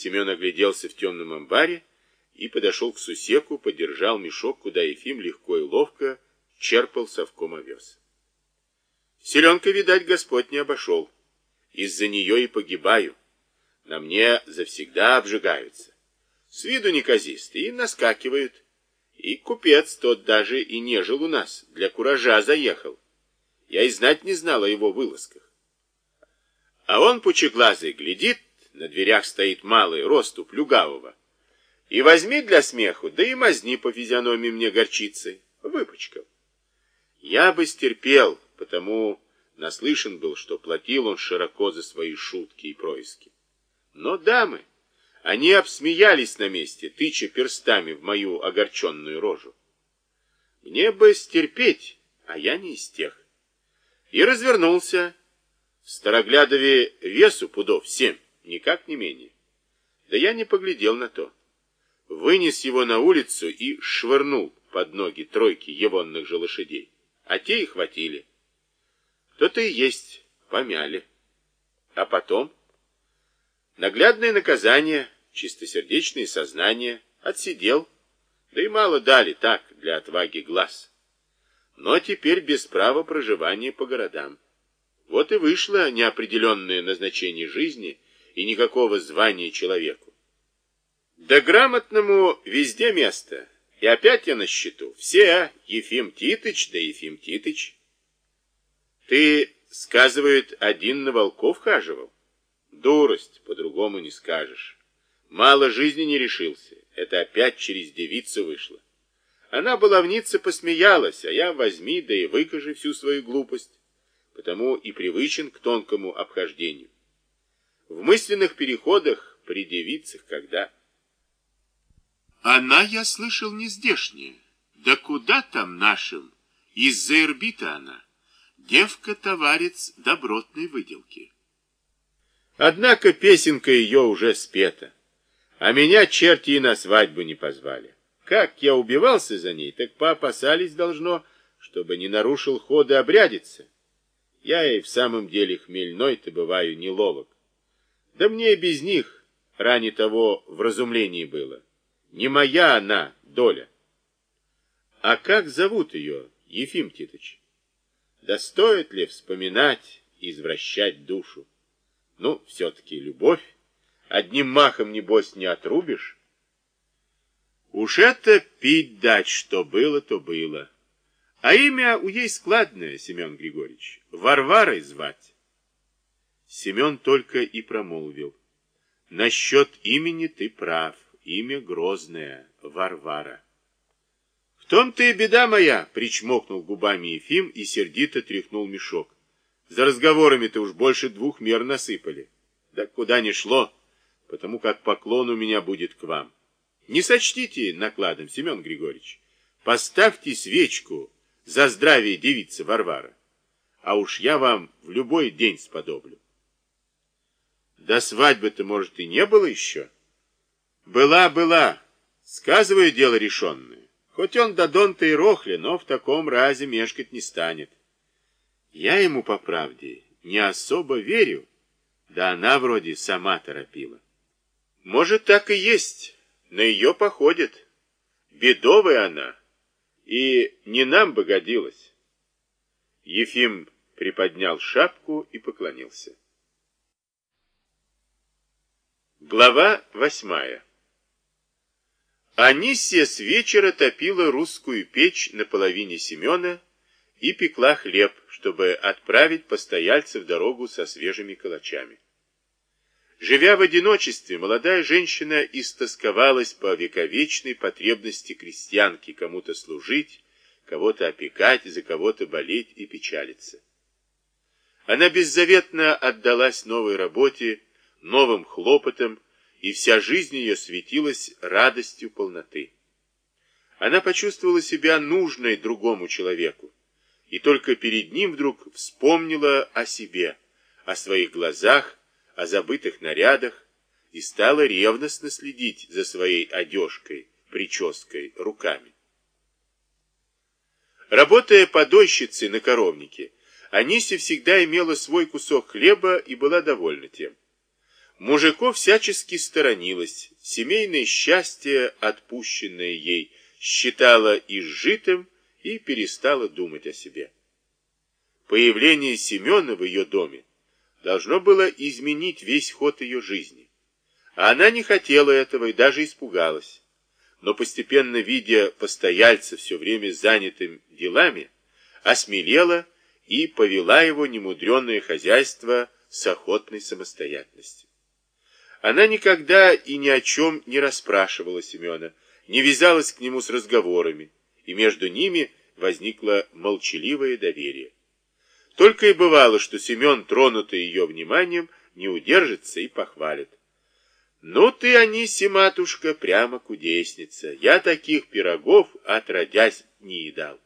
Семен огляделся в темном амбаре и подошел к сусеку, подержал мешок, куда Ефим легко и ловко черпал совком овес. Селенка, видать, Господь не обошел. Из-за нее и погибаю. На мне завсегда обжигаются. С виду неказистые наскакивают. И купец тот даже и не жил у нас, для куража заехал. Я и знать не знал о его вылазках. А он, пучеглазый, глядит, на дверях стоит малый, росту, плюгавого. И возьми для смеху, да и мазни по физиономии мне горчицей, выпачкал. Я бы стерпел, потому наслышан был, что платил он широко за свои шутки и происки. Но дамы, они обсмеялись на месте, тыча перстами в мою огорченную рожу. Мне бы стерпеть, а я не из тех. И развернулся. В Староглядове весу пудов семь, никак не менее. Да я не поглядел на то. Вынес его на улицу и швырнул под ноги тройки егонных же лошадей. А те и хватили. То-то и есть, помяли. А потом... Наглядное наказание, чистосердечное сознание, отсидел, да и мало дали так для отваги глаз. Но теперь без права проживания по городам. Вот и вышло неопределенное назначение жизни и никакого звания человеку. Да грамотному везде место, и опять я на счету. Все, Ефим Титыч да Ефим Титыч. Ты, сказывает, один на волков хаживал? Дурость, по-другому не скажешь. Мало жизни не решился. Это опять через девицу вышло. Она, баловница, посмеялась, а я возьми, да и выкажи всю свою глупость. Потому и привычен к тонкому обхождению. В мысленных переходах при девицах когда... Она, я слышал, не здешняя. Да куда там нашим? Из-за Ирбита она. Девка-товарец добротной выделки. Однако песенка ее уже спета. А меня черти и на свадьбу не позвали. Как я убивался за ней, так поопасались должно, чтобы не нарушил ходы обрядиться. Я и в самом деле хмельной-то бываю неловок. Да мне и без них ранее того в разумлении было. Не моя она доля. А как зовут ее, Ефим Титыч? Да стоит ли вспоминать извращать душу? Ну, все-таки любовь. Одним махом, небось, не отрубишь. Уж это пить дать, что было, то было. А имя у ей складное, Семен Григорьевич. Варварой звать. Семен только и промолвил. Насчет имени ты прав. Имя грозное, Варвара. В том-то и беда моя, причмокнул губами Ефим и сердито тряхнул мешок. За разговорами-то уж больше двух мер насыпали. Да куда ни шло, потому как поклон у меня будет к вам. Не сочтите накладом, Семен Григорьевич. Поставьте свечку за здравие девицы Варвара, а уж я вам в любой день сподоблю. До свадьбы-то, может, и не было еще? Была, была. Сказываю, дело решенное. Хоть он до Донта и Рохли, но в таком разе мешкать не станет. Я ему, по правде, не особо верю, да она вроде сама торопила. Может, так и есть, на ее походит. Бедовая она, и не нам бы годилась. Ефим приподнял шапку и поклонился. Глава восьмая Анисия с вечера топила русскую печь на половине Семена и пекла хлеб, чтобы отправить постояльцев в дорогу со свежими калачами. Живя в одиночестве, молодая женщина истосковалась по вековечной потребности крестьянки кому-то служить, кого-то опекать, за кого-то болеть и печалиться. Она беззаветно отдалась новой работе, новым хлопотам, и вся жизнь ее светилась радостью полноты. Она почувствовала себя нужной другому человеку, и только перед ним вдруг вспомнила о себе, о своих глазах, о забытых нарядах и стала ревностно следить за своей одежкой, прической, руками. Работая подойщицей на коровнике, Анисе всегда имела свой кусок хлеба и была довольна тем. Мужиков всячески сторонилась, семейное счастье, отпущенное ей, считала изжитым и перестала думать о себе. Появление Семена в ее доме должно было изменить весь ход ее жизни. Она не хотела этого и даже испугалась. Но постепенно, видя постояльца все время занятым делами, осмелела и повела его немудренное хозяйство с охотной самостоятельностью. Она никогда и ни о чем не расспрашивала Семена, не вязалась к нему с разговорами, и между ними возникло молчаливое доверие. Только и бывало, что Семен, тронутый ее вниманием, не удержится и похвалит. «Ну ты, Аниси, матушка, прямо кудесница. Я таких пирогов, отродясь, не едал».